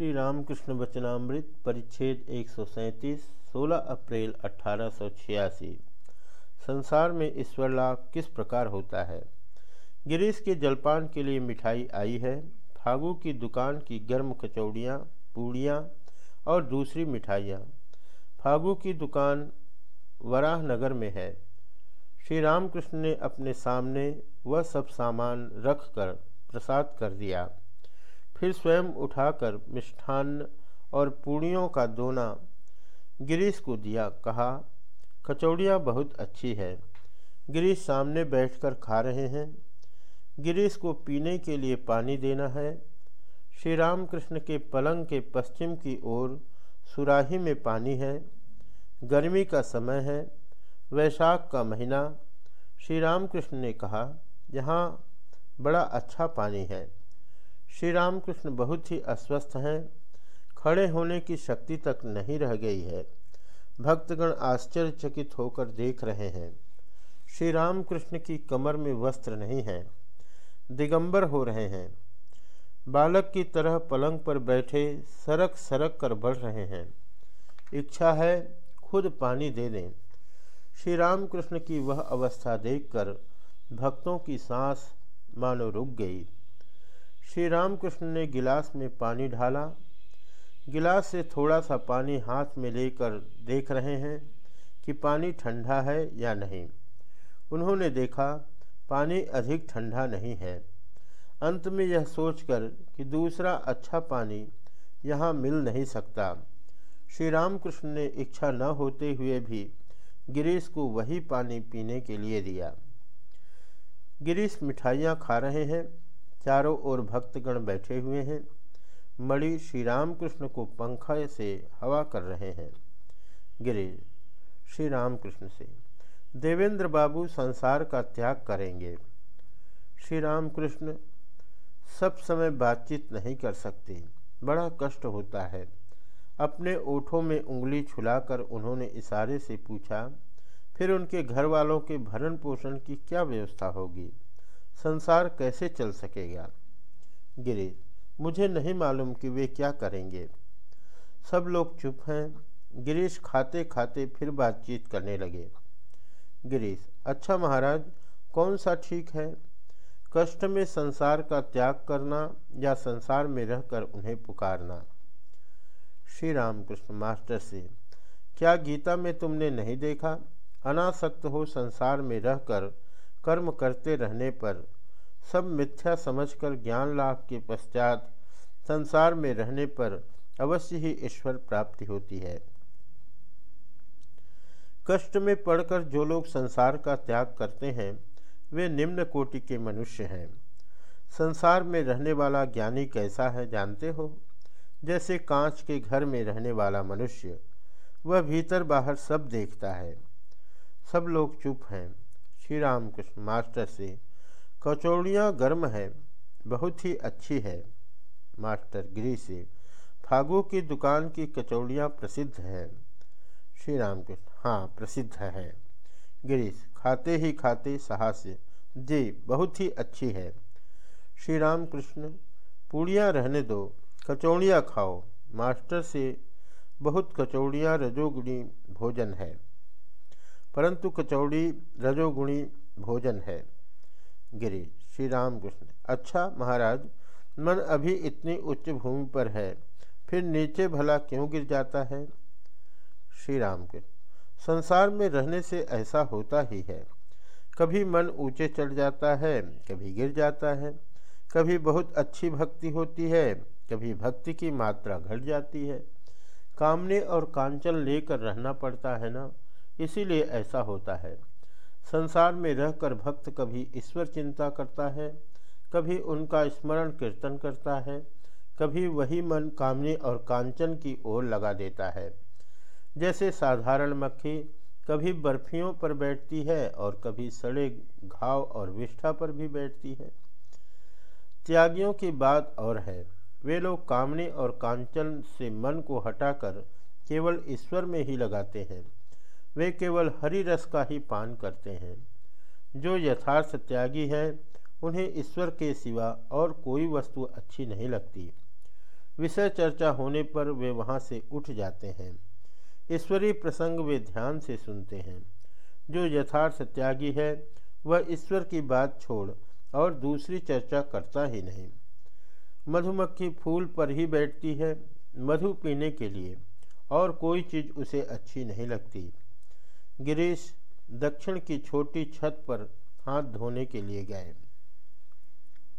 श्री रामकृष्ण वचनामृत परिच्छेद एक सौ सैंतीस, सोलह अप्रैल अठारह संसार में ईश्वर लाभ किस प्रकार होता है? गिरीश के जलपान के लिए मिठाई आई है, फागू की दुकान की गर्म कचौड़ियाँ, पूड़ियाँ और दूसरी मिठाइयाँ। फागू की दुकान वराह नगर में है। श्री रामकृष्ण ने अपने सामने वह सब सामान रख कर प्रसाद कर दिया। फिर स्वयं उठाकर मिष्ठान्न और पूड़ियों का दोना गिरीश को दिया, कहा, कचौड़ियाँ बहुत अच्छी है। गिरीश सामने बैठकर खा रहे हैं। गिरीश को पीने के लिए पानी देना है। श्री राम कृष्ण के पलंग के पश्चिम की ओर सुराही में पानी है। गर्मी का समय है। वैशाख का महीना। श्री राम कृष्ण ने कहा, यहाँ बड़ा अच्छा पानी है। श्री रामकृष्ण बहुत ही अस्वस्थ हैं। खड़े होने की शक्ति तक नहीं रह गई है। भक्तगण आश्चर्यचकित होकर देख रहे हैं। श्री रामकृष्ण की कमर में वस्त्र नहीं है। दिगंबर हो रहे हैं। बालक की तरह पलंग पर बैठे सरक सरक कर बढ़ रहे हैं। इच्छा है खुद पानी दे दें। श्री रामकृष्ण की वह अवस्था देखकर भक्तों की सांस मानो रुक गई। श्री रामकृष्ण ने गिलास में पानी ढाला। गिलास से थोड़ा सा पानी हाथ में लेकर देख रहे हैं कि पानी ठंडा है या नहीं। उन्होंने देखा, पानी अधिक ठंडा नहीं है। अंत में यह सोचकर कि दूसरा अच्छा पानी यहाँ मिल नहीं सकता। श्री रामकृष्ण ने इच्छा न होते हुए भी गिरीश को वही पानी पीने के लिए दिया। गिरीश मिठाइयाँ खा रहे हैं। चारों ओर भक्तगण बैठे हुए हैं। मणि श्री रामकृष्ण को पंखा से हवा कर रहे हैं। गिरीश श्री रामकृष्ण से, देवेंद्र बाबू संसार का त्याग करेंगे। श्री रामकृष्ण सब समय बातचीत नहीं कर सकते। बड़ा कष्ट होता है। अपने ओठों में उंगली छुलाकर उन्होंने इशारे से पूछा, फिर उनके घर वालों के भरण पोषण की क्या व्यवस्था होगी? संसार कैसे चल सकेगा गिरीश, मुझे नहीं मालूम कि वे क्या करेंगे। सब लोग चुप हैं। गिरीश खाते खाते फिर बातचीत करने लगे। गिरीश अच्छा महाराज, कौन सा ठीक है? कष्ट में संसार का त्याग करना या संसार में रहकर उन्हें पुकारना? श्री रामकृष्ण मास्टर से, क्या गीता में तुमने नहीं देखा? अनासक्त हो संसार में रहकर कर्म करते रहने पर सब मिथ्या समझकर ज्ञान लाभ के पश्चात संसार में रहने पर अवश्य ही ईश्वर प्राप्ति होती है। कष्ट में पड़कर जो लोग संसार का त्याग करते हैं, वे निम्न कोटि के मनुष्य हैं। संसार में रहने वाला ज्ञानी कैसा है जानते हो? जैसे कांच के घर में रहने वाला मनुष्य, वह भीतर बाहर सब देखता है। सब लोग चुप हैं। श्री राम कृष्ण मास्टर से, कचौड़ियाँ गर्म है, बहुत ही अच्छी है। मास्टर गिरी से, फागू की दुकान की कचौड़ियाँ प्रसिद्ध हैं। श्री राम कृष्ण हाँ प्रसिद्ध है। गिरीश खाते ही खाते साहस्य जी, बहुत ही अच्छी है। श्री राम कृष्ण पूड़ियाँ रहने दो, कचौड़ियाँ खाओ। मास्टर से, बहुत कचौड़ियाँ रजोगुणी भोजन है। परंतु कचौड़ी रजोगुणी भोजन है। गिरी श्री राम कृष्ण अच्छा महाराज, मन अभी इतनी उच्च भूमि पर है, फिर नीचे भला क्यों गिर जाता है? श्री राम कृष्ण संसार में रहने से ऐसा होता ही है। कभी मन ऊँचे चढ़ जाता है, कभी गिर जाता है। कभी बहुत अच्छी भक्ति होती है, कभी भक्ति की मात्रा घट जाती है। कामने और कांचन लेकर रहना पड़ता है ना? इसीलिए ऐसा होता है। संसार में रहकर भक्त कभी ईश्वर चिंता करता है, कभी उनका स्मरण कीर्तन करता है, कभी वही मन कामनी और कांचन की ओर लगा देता है। जैसे साधारण मक्खी कभी बर्फियों पर बैठती है और कभी सड़े घाव और विष्ठा पर भी बैठती है। त्यागियों की बात और है, वे लोग कामनी और कांचन से मन को हटाकर केवल ईश्वर में ही लगाते हैं। वे केवल हरि रस का ही पान करते हैं। जो यथार्थ त्यागी है, उन्हें ईश्वर के सिवा और कोई वस्तु अच्छी नहीं लगती। विषय चर्चा होने पर वे वहाँ से उठ जाते हैं। ईश्वरीय प्रसंग वे ध्यान से सुनते हैं। जो यथार्थ त्यागी है, वह ईश्वर की बात छोड़ और दूसरी चर्चा करता ही नहीं। मधुमक्खी फूल पर ही बैठती है, मधु पीने के लिए, और कोई चीज़ उसे अच्छी नहीं लगती। गिरीश दक्षिण की छोटी छत पर हाथ धोने के लिए गए।